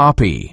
Copy.